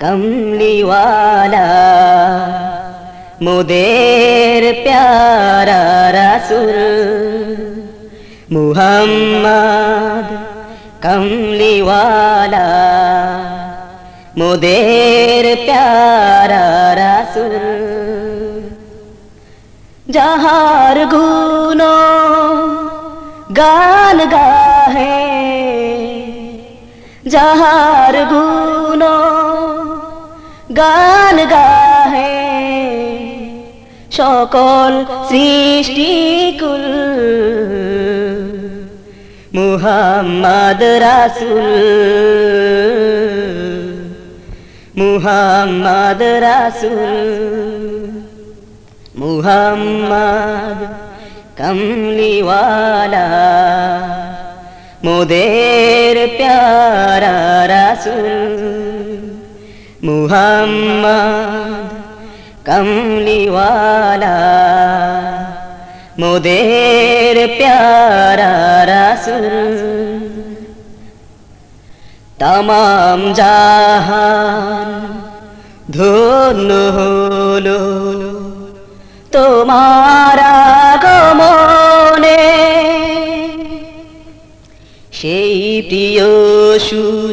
কমলিওয়ালা মোদের প্যারা রাসুল মুহাম্মদ কমলিওয়ালা মোদের প্যারা রাসুল যাহার গুণ গান গাহে যাহার গুণ গান গাহে। সকল সৃষ্টিকুল মুহাম্মদ রাসুল। মুহাম্মদ রাসুল। মুহাম্মদ কমলিওয়ালা। মোদের প্যারা রাসুল। মুহাম্মদ কমলিওয়ালা। মোদের প্যারা রাসুল। তমাম জাহান ধন্য হলো তোমার গমনে সেই প্রিয় সুর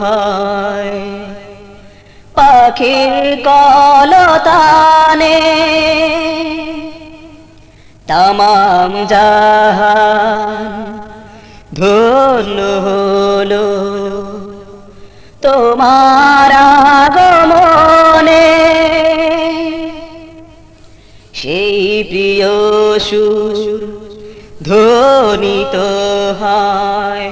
হয়। পাখির কলতানে তামাম জাহান ধন্য হলো। তোমার আগমনে সেই প্রিয় সুর ধ্বনিত হয়।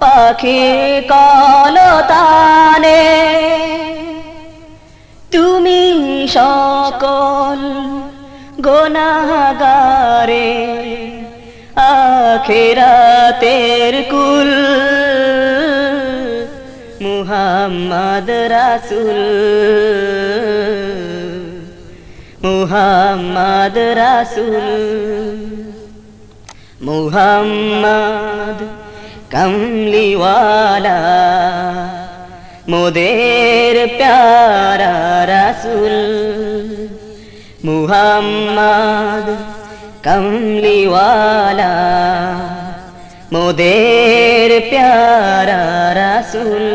পাখি কলতানে। তুমি সকল গোনাগারে আখেরাতের কুল। মুহাম্মদ রাসুল। মুহাম্মদ রাসুল। মুহাম্মদ কমলিওয়ালা মোদের প্যারা রাসুল মুহাম্মদ কমলিওয়ালা মোদের প্যারা রাসুল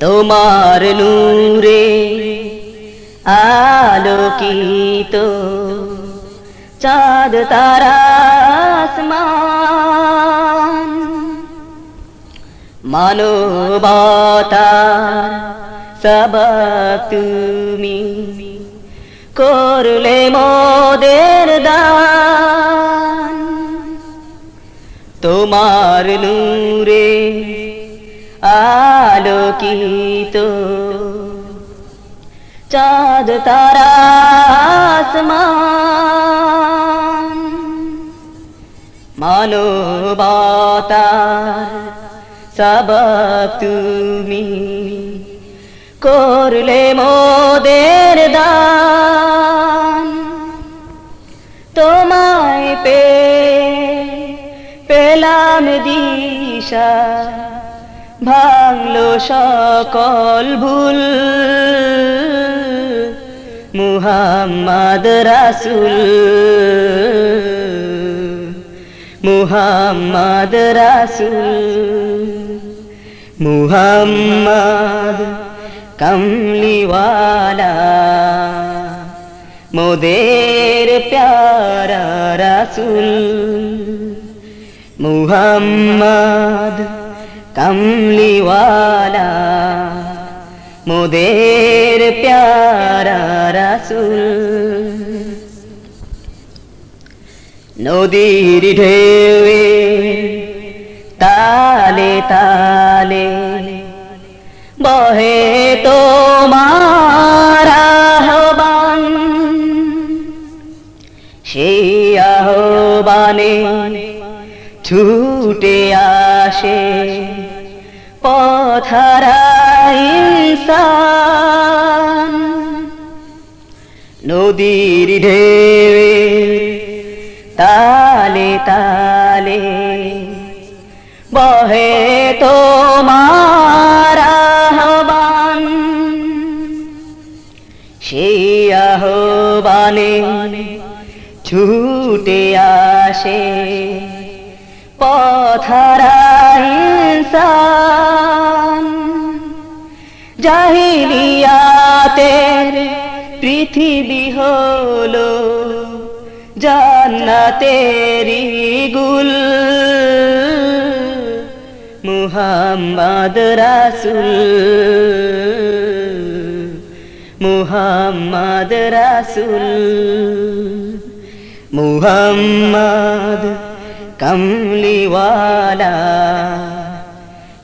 তোমার নূরে আলোকিত চাঁদ তারাসমান মানবতার সবক তুমি করলে মোদের দান। তোমার নূরে আলোকিত চাঁদ তারাসমান মানবতার সবক তুমি। করলে মোদের দান। তোমায় পে পেলাম দিশা। ভাঙলো সকল ভুল। মুহাম্মদ রাসুল। মুহাম্মদ রাসুল মুহাম্মদ কমলিওয়ালা মোদের প্যারা রাসুল মুহাম্মদ কমলিওয়ালা মোদের প্যারা রাসুল নদীর ঢেউয়ে তালে তালে বহে তোমার আহ্বান। সেই আহ্বানে ছুটে আসে পথারা নদীর ঢেউয়ে তালে। বহে তোমার আহ্বান। সেই আহ্বানে ছুটে আসে পথারাইসান জাহিলিয়াতের পৃথিবী হলো জান্নাতেরি গুল মুহাম্মদ রাসুল মুহাম্মদ রাসুল মুহাম্মদ কমলিওয়ালা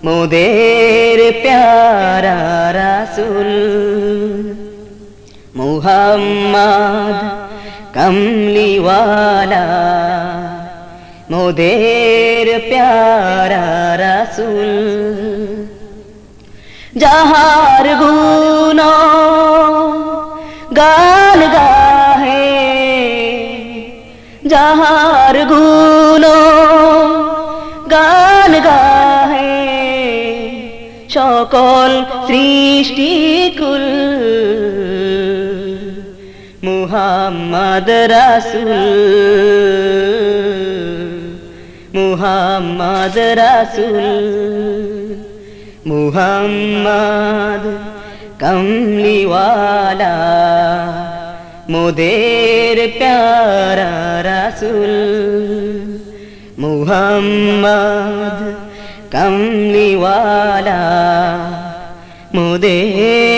মোদের প্যারা রাসুল মুহাম্মদ কমলিওয়ালা মোদের প্যারা রাসুল যাহার গুণ গান গাহে যাহার গুণ গান গাহে সকল সৃষ্টিকুল মুহাম্মদ রাসুল মুহাম্মদ রাসুল মুহাম্মদ কমলিওয়ালা মোদের প্যারা রাসুল মুহাম্মদ কমলিওয়ালা মোদের প্যারা রাসুল